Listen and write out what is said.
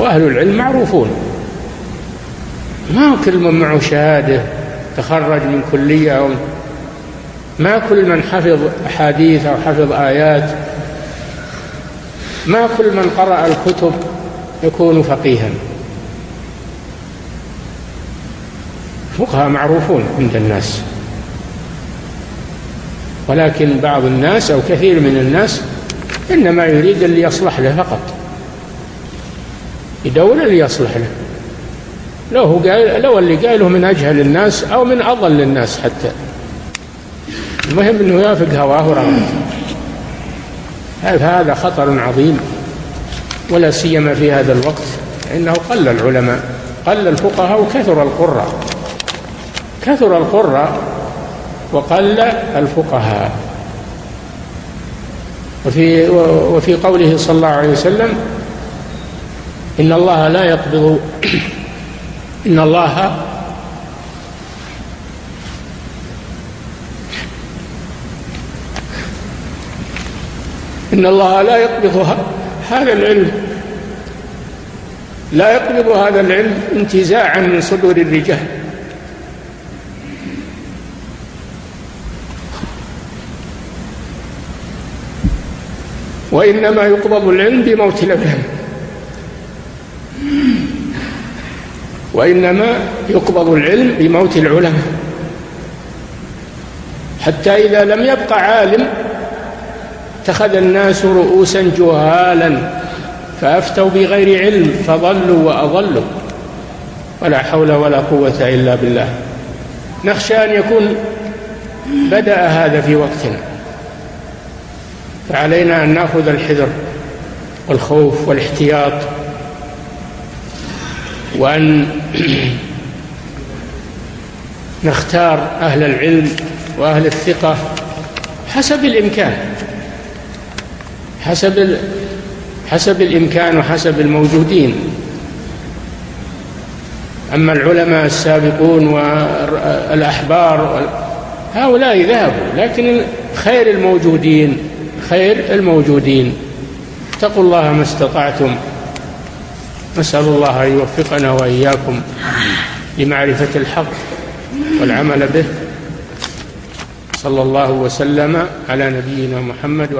وأهل العلم معروفون. ما كل من معه شهادة تخرج من كلية أو ما كل من حفظ أحاديث أو حفظ آيات ما كل من قرأ الكتب يكون فقيها. فقهاء معروفون عند الناس. ولكن بعض الناس أو كثير من الناس إنما يريد اللي يصلح له فقط. يدور اللي يصلح له. لو هو قال لو اللي قاله من أجهل الناس أو من أضل الناس حتى. المهم أنه يوافق هواه ورغبته هذا خطر عظيم. ولا سيما في هذا الوقت. إنه قل العلماء. قل الفقهاء وكثر القراء. كثر القراء وقل الفقهاء. وفي وفي قوله صلى الله عليه وسلم إن الله لا يقبض إن الله إن الله لا يقبض هذا العلم لا يقبض هذا العلم انتزاعا من صدور الرجال. وإنما يقبض العلم بموت الأبهام وإنما يقبض العلم بموت العلماء. حتى إذا لم يبق عالم اتخذ الناس رؤوسا جهالا فأفتوا بغير علم فضلوا وأضلوا. ولا حول ولا قوة إلا بالله. نخشى أن يكون بدأ هذا في وقتنا. فعلينا أن نأخذ الحذر والخوف والاحتياط وأن نختار أهل العلم وأهل الثقة حسب الإمكان حسب حسب الإمكان وحسب الموجودين. أما العلماء السابقون والأحبار هؤلاء ذهبوا لكن خير الموجودين خير الموجودين. اتقوا الله ما استطعتم. نسأل الله أن يوفقنا وإياكم لمعرفة الحق والعمل به. صلى الله وسلم على نبينا محمد